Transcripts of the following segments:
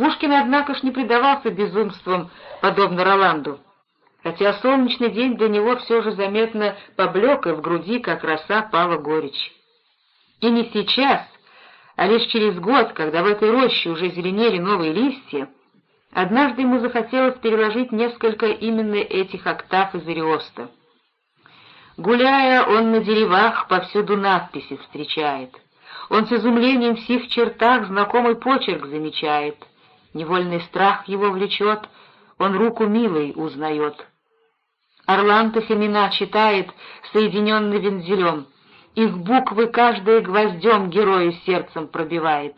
Пушкин, однако ж, не предавался безумствам, подобно Роланду, хотя солнечный день для него все же заметно поблек, и в груди, как роса, пала горечь. И не сейчас, а лишь через год, когда в этой роще уже зеленели новые листья, однажды ему захотелось переложить несколько именно этих октав из Ариоста. Гуляя, он на деревах повсюду надписи встречает. Он с изумлением в сих чертах знакомый почерк замечает. Невольный страх его влечет, он руку милой узнает. Орлантов имена читает, соединенный вензелем — их буквы каждая гвоздем герою сердцем пробивает.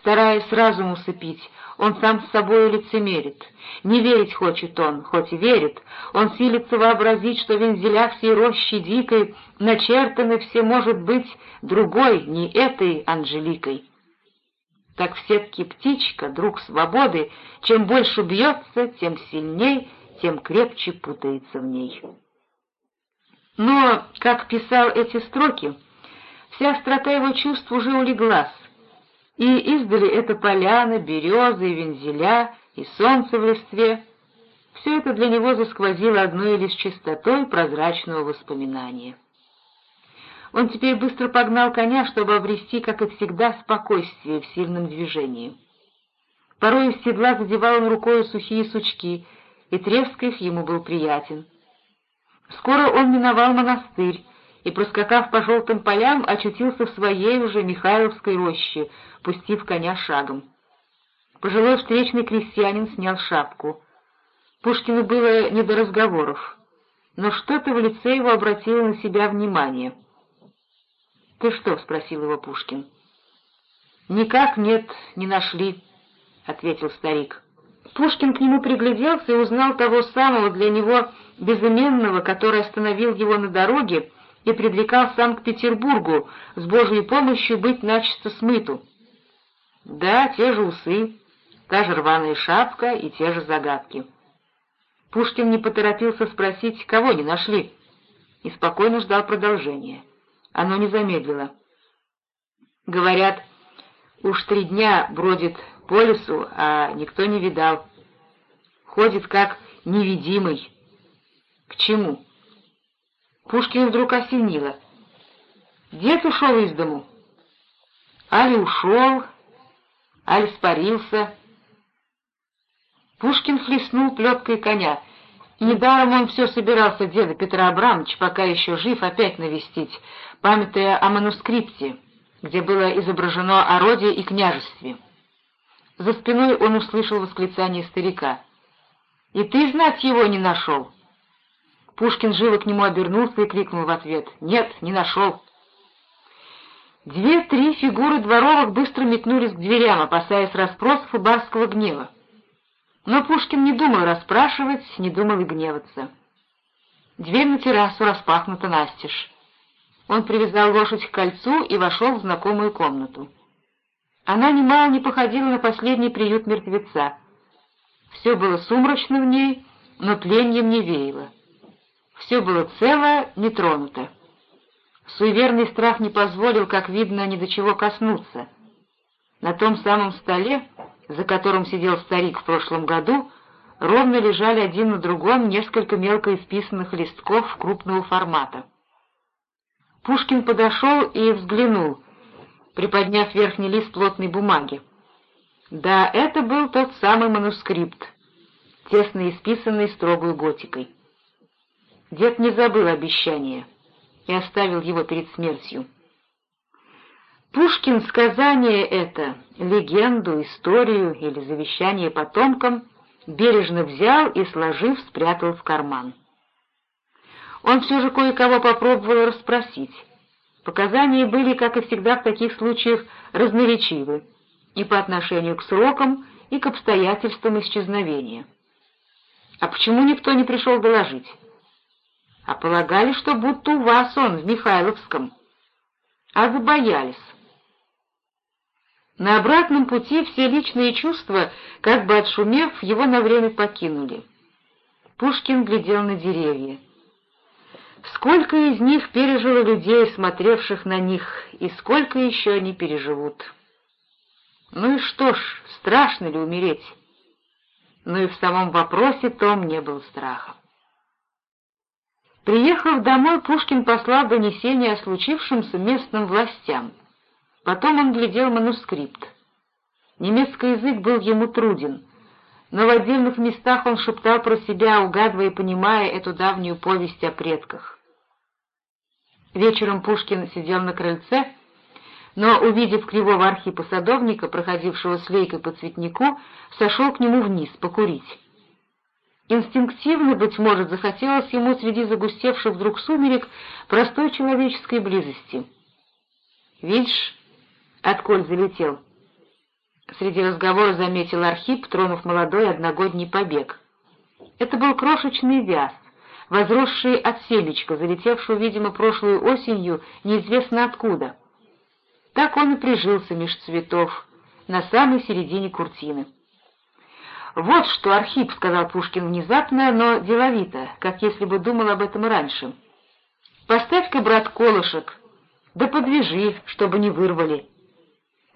Стараясь разум усыпить, он сам с собой лицемерит. Не верить хочет он, хоть и верит. Он силится вообразить, что вензеля всей рощи дикой начертаны все, может быть, другой, не этой Анжеликой. Так в сетке птичка, друг свободы, чем больше бьется, тем сильней, тем крепче путается в ней. Но, как писал эти строки, вся острота его чувств уже улеглась, и издали это поляна, березы вензеля, и солнце в листве. Все это для него засквозило одной лишь чистотой прозрачного воспоминания. Он теперь быстро погнал коня, чтобы обрести, как и всегда, спокойствие в сильном движении. Порой из седла задевал он рукой сухие сучки, и треск их ему был приятен. Скоро он миновал монастырь и, проскакав по желтым полям, очутился в своей уже Михайловской роще, пустив коня шагом. Пожилой встречный крестьянин снял шапку. Пушкину было не до разговоров, но что-то в лице его обратило на себя внимание. «Ты что?» — спросил его Пушкин. «Никак нет, не нашли», — ответил старик. Пушкин к нему пригляделся и узнал того самого для него безыменного, который остановил его на дороге и предрекал сам к Петербургу с Божьей помощью быть начисто смыту. Да, те же усы, та же рваная шапка и те же загадки. Пушкин не поторопился спросить, кого не нашли, и спокойно ждал продолжения. Оно не замедлило. Говорят, уж три дня бродит по лесу, а никто не видал. Ходит как невидимый. К чему? Пушкин вдруг осенило. Дед ушел из дому. Али ушел, али спарился. Пушкин хлестнул плеткой коня. Недаром он все собирался деда Петра Абрамовича, пока еще жив, опять навестить, памятуя о манускрипте, где было изображено о роде и княжестве. За спиной он услышал восклицание старика. «И ты знать его не нашел?» Пушкин живо к нему обернулся и крикнул в ответ. «Нет, не нашел». Две-три фигуры дворовых быстро метнулись к дверям, опасаясь расспросов и барского гнева. Но Пушкин не думал расспрашивать, не думал и гневаться. Дверь на террасу распахнута настежь. Он привязал лошадь к кольцу и вошел в знакомую комнату. Она немало не походила на последний приют мертвеца. Все было сумрачно в ней, но тленьем не веяло. Все было цело, не тронуто. Суеверный страх не позволил, как видно, ни до чего коснуться. На том самом столе, за которым сидел старик в прошлом году, ровно лежали один на другом несколько мелко исписанных листков крупного формата. Пушкин подошел и взглянул, приподняв верхний лист плотной бумаги. Да, это был тот самый манускрипт, тесно исписанный строгой готикой. Дед не забыл обещания и оставил его перед смертью. Пушкин сказание это, легенду, историю или завещание потомкам, бережно взял и, сложив, спрятал в карман. Он все же кое-кого попробовал расспросить. Показания были, как и всегда в таких случаях, разноречивы и по отношению к срокам, и к обстоятельствам исчезновения. А почему никто не пришел доложить? А полагали, что будто у вас он в Михайловском. А забоялись. На обратном пути все личные чувства, как бы отшумев, его на время покинули. Пушкин глядел на деревья. Сколько из них пережило людей, смотревших на них, и сколько еще они переживут. Ну и что ж, страшно ли умереть? Но и в самом вопросе Том не был страха. Приехав домой, Пушкин послал донесение о случившемся местным властям. Потом он глядел манускрипт. Немецкий язык был ему труден, но в отдельных местах он шептал про себя, угадывая и понимая эту давнюю повесть о предках. Вечером Пушкин сидел на крыльце, но, увидев кривого архипа-садовника, проходившего с лейкой по цветнику, сошел к нему вниз покурить. Инстинктивно, быть может, захотелось ему среди загустевших вдруг сумерек простой человеческой близости. «Видишь, отколь залетел?» Среди разговора заметил Архип, тронув молодой одногодний побег. Это был крошечный вяз, возросший от селечка, залетевшего, видимо, прошлой осенью неизвестно откуда. Так он и прижился меж цветов, на самой середине куртины. «Вот что, Архип», — сказал Пушкин внезапно, но деловито, как если бы думал об этом раньше. «Поставь-ка, брат, колышек, да подвяжи, чтобы не вырвали.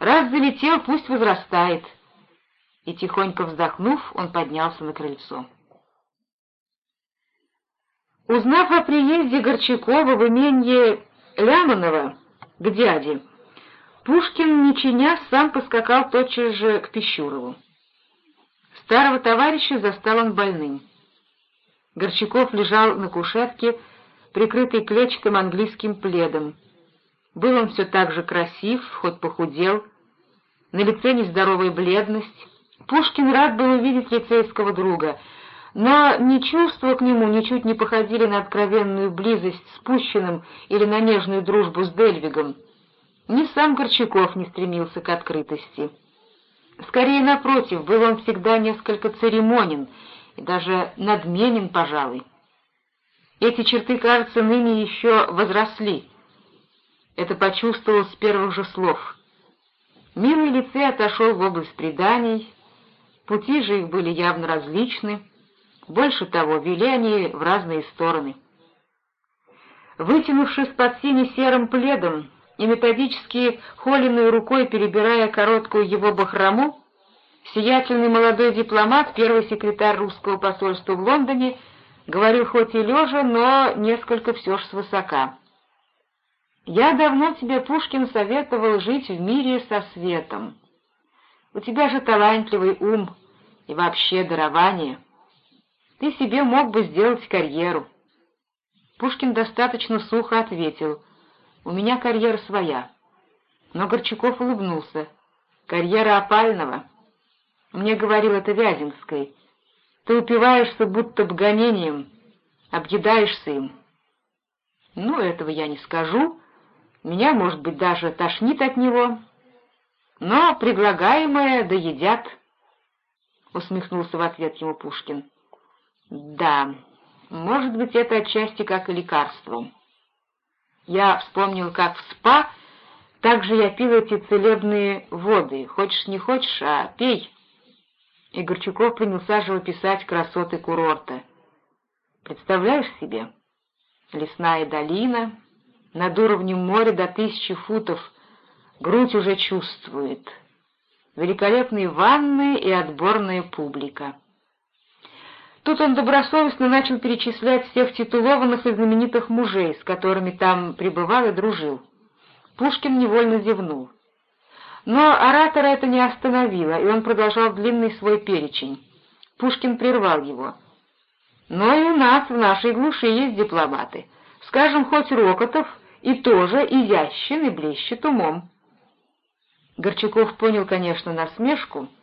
Раз залетел, пусть возрастает». И, тихонько вздохнув, он поднялся на крыльцо. Узнав о приезде Горчакова в именье Лямонова к дяде, Пушкин, не чиня, сам поскакал тотчас же к Пищурову. Старого товарища застал он больным. Горчаков лежал на кушетке, прикрытый клетчатым английским пледом. Был он все так же красив, хоть похудел, на лице нездоровая бледность. Пушкин рад был увидеть лицейского друга, но ни чувства к нему ничуть не походили на откровенную близость с Пущиным или на нежную дружбу с Дельвигом. Ни сам Горчаков не стремился к открытости. Скорее, напротив, был он всегда несколько церемонен и даже надменен, пожалуй. Эти черты, кажется, ныне еще возросли. Это почувствовал с первых же слов. Милый лицей отошел в область преданий, пути же их были явно различны, больше того, вели они в разные стороны. Вытянувшись под сине-серым пледом, и методически холеной рукой перебирая короткую его бахрому, сиятельный молодой дипломат, первый секретарь русского посольства в Лондоне, говорил хоть и лежа, но несколько все ж свысока. «Я давно тебе, Пушкин, советовал жить в мире со светом. У тебя же талантливый ум и вообще дарование. Ты себе мог бы сделать карьеру». Пушкин достаточно сухо ответил — у меня карьера своя. Но Горчаков улыбнулся. Карьера опального. Мне говорил это Вяземской. Ты упиваешься будто б гонением, объедаешься им. Ну, этого я не скажу. Меня, может быть, даже тошнит от него. Но предлагаемое доедят, — усмехнулся в ответ ему Пушкин. Да, может быть, это отчасти как и лекарство. Я вспомнил, как в СПА, так же я пил эти целебные воды. Хочешь, не хочешь, а пей. И Горчаков принялся живописать красоты курорта. Представляешь себе? Лесная долина, над уровнем моря до тысячи футов, грудь уже чувствует. Великолепные ванны и отборная публика. Тут он добросовестно начал перечислять всех титулованных и знаменитых мужей, с которыми там пребывал и дружил. Пушкин невольно зевнул. Но оратора это не остановило, и он продолжал длинный свой перечень. Пушкин прервал его. «Но и у нас, в нашей глуши, есть дипломаты. Скажем, хоть Рокотов, и тоже изящен и блещет умом». Горчаков понял, конечно, насмешку, —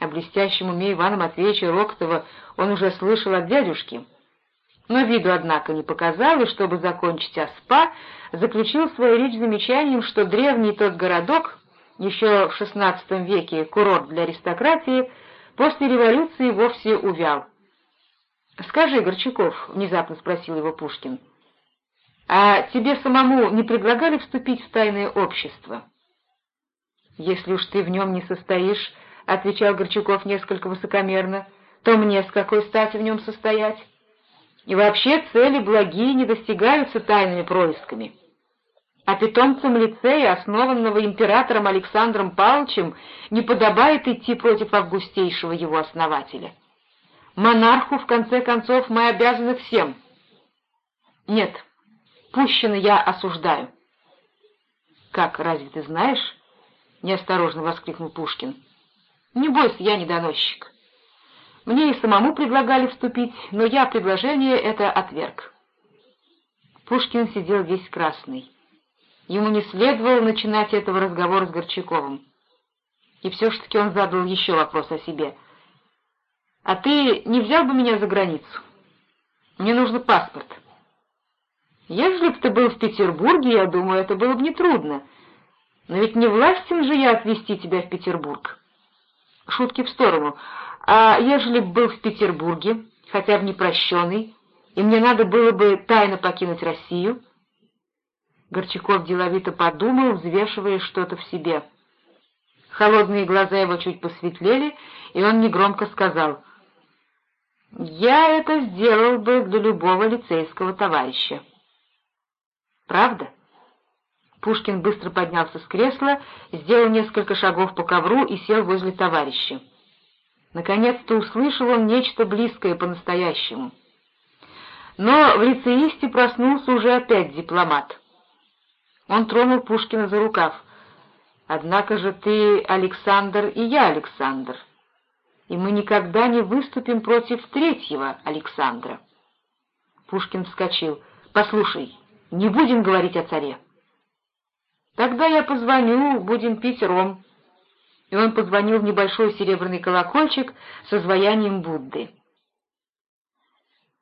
о блестящем уме Ивана Матвеевича Рокотова он уже слышал от дядюшки. Но виду, однако, не показал, и, чтобы закончить оспа, заключил свою речь замечанием, что древний тот городок, еще в XVI веке курорт для аристократии, после революции вовсе увял. «Скажи, Горчаков», — внезапно спросил его Пушкин, — «а тебе самому не предлагали вступить в тайное общество?» «Если уж ты в нем не состоишь, — отвечал Горчаков несколько высокомерно, — то мне с какой стати в нем состоять? И вообще цели благие не достигаются тайными происками. а питомцам лицея, основанного императором Александром Павловичем, не подобает идти против августейшего его основателя. Монарху, в конце концов, мы обязаны всем. Нет, Пущина я осуждаю. «Как, разве ты знаешь?» — неосторожно воскликнул Пушкин. «Не бойся, я не доносчик. Мне и самому предлагали вступить, но я предложение это отверг». Пушкин сидел весь красный. Ему не следовало начинать этого разговора с Горчаковым. И все ж таки он задал еще вопрос о себе. «А ты не взял бы меня за границу? Мне нужен паспорт». Ежели б ты был в Петербурге, я думаю, это было бы нетрудно. Но ведь не властен же я отвезти тебя в Петербург. Шутки в сторону. А ежели б был в Петербурге, хотя бы непрощенный, и мне надо было бы тайно покинуть Россию? Горчаков деловито подумал, взвешивая что-то в себе. Холодные глаза его чуть посветлели, и он негромко сказал, «Я это сделал бы для любого лицейского товарища». Правда? Пушкин быстро поднялся с кресла, сделал несколько шагов по ковру и сел возле товарища. Наконец-то услышал он нечто близкое по-настоящему. Но в лицеисте проснулся уже опять дипломат. Он тронул Пушкина за рукав. «Однако же ты Александр и я Александр, и мы никогда не выступим против третьего Александра». Пушкин вскочил. «Послушай, не будем говорить о царе. Тогда я позвоню, будем пить ром. И он позвонил в небольшой серебряный колокольчик с изваянием Будды.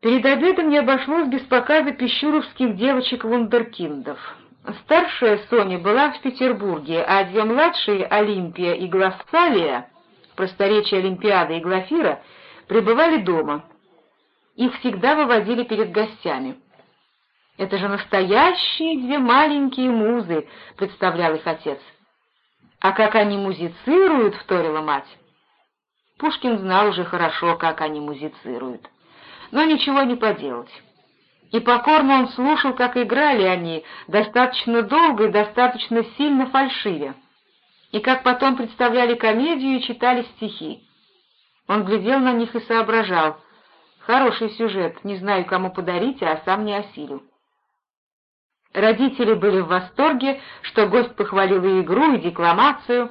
Перед обедом не обошлось без показа пищуровских девочек-вундеркиндов. Старшая Соня была в Петербурге, а две младшие, Олимпия и Гласцалия, просторечие Олимпиады и Глафира, пребывали дома. Их всегда выводили перед гостями. Это же настоящие две маленькие музы, — представлял их отец. А как они музицируют, — вторила мать. Пушкин знал уже хорошо, как они музицируют. Но ничего не поделать. И покорно он слушал, как играли они, достаточно долго и достаточно сильно фальшивя. И как потом представляли комедию и читали стихи. Он глядел на них и соображал. Хороший сюжет, не знаю, кому подарить, а сам не осилю. Родители были в восторге, что гость похвалил и игру, и декламацию.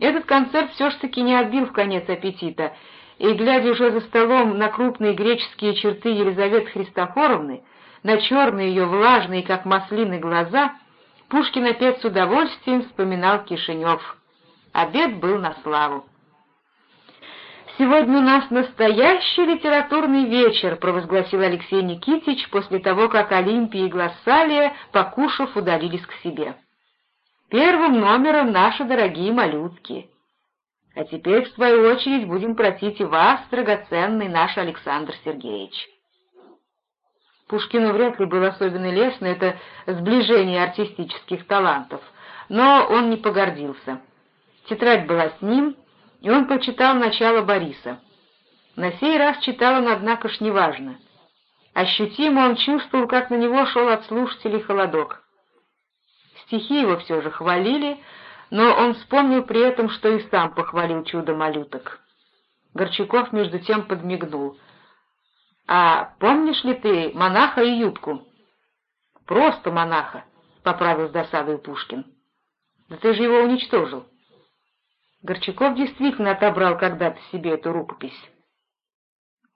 Этот концерт все ж таки не отбил в конец аппетита, и, глядя уже за столом на крупные греческие черты Елизаветы Христофоровны, на черные ее влажные, как маслины, глаза, Пушкин опять с удовольствием вспоминал Кишинев. Обед был на славу. «Сегодня у нас настоящий литературный вечер», — провозгласил Алексей Никитич после того, как Олимпия и Глассалия, покушав, удалились к себе. «Первым номером наши дорогие малютки. А теперь, в свою очередь, будем просить и вас, драгоценный наш Александр Сергеевич». Пушкину вряд ли было особенно лестно это сближение артистических талантов, но он не погордился. Тетрадь была с ним — и он прочитал начало Бориса. На сей раз читал он, однако ж, неважно. Ощутимо он чувствовал, как на него шел от слушателей холодок. Стихи его все же хвалили, но он вспомнил при этом, что и сам похвалил чудо малюток. Горчаков между тем подмигнул. «А помнишь ли ты монаха и юбку?» «Просто монаха», — поправил с досадой Пушкин. «Да ты же его уничтожил». Горчаков действительно отобрал когда-то себе эту рукопись.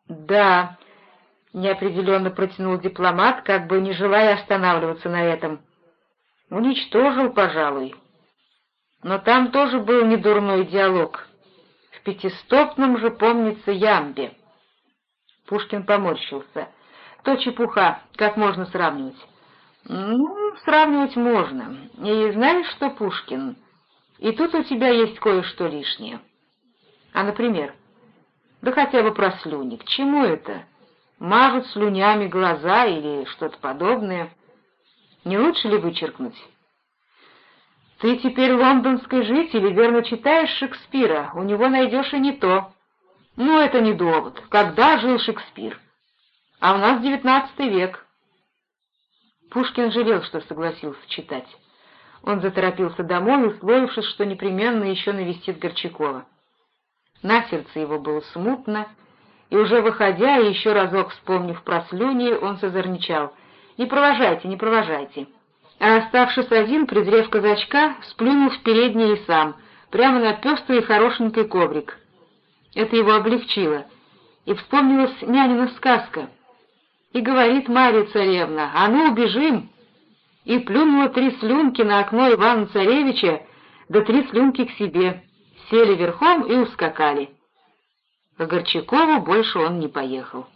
«Да», — неопределенно протянул дипломат, как бы не желая останавливаться на этом. «Уничтожил, пожалуй. Но там тоже был недурной диалог. В пятистопном же помнится Ямбе». Пушкин поморщился. «То чепуха, как можно сравнивать?» «Ну, сравнивать можно. И знаешь что, Пушкин?» И тут у тебя есть кое-что лишнее. А, например, да хотя бы про слюни. К чему это? Мажут слюнями глаза или что-то подобное. Не лучше ли вычеркнуть? Ты теперь лондонский житель и верно читаешь Шекспира, у него найдешь и не то. Ну, это не довод. Когда жил Шекспир? А у нас девятнадцатый век. Пушкин жалел, что согласился читать. Он заторопился домой, условившись, что непременно еще навестит Горчакова. На сердце его было смутно, и уже выходя и еще разок вспомнив про слюни, он созорничал. «Не провожайте, не провожайте». А оставшись один, презрев казачка, сплюнул в передний и сам, прямо на пестрый хорошенький коврик. Это его облегчило, и вспомнилась нянина сказка. И говорит Марья царевна, «А ну, убежим!» И плюнула три слюнки на окно Ивана Царевича, да три слюнки к себе, сели верхом и ускакали. К Горчакову больше он не поехал.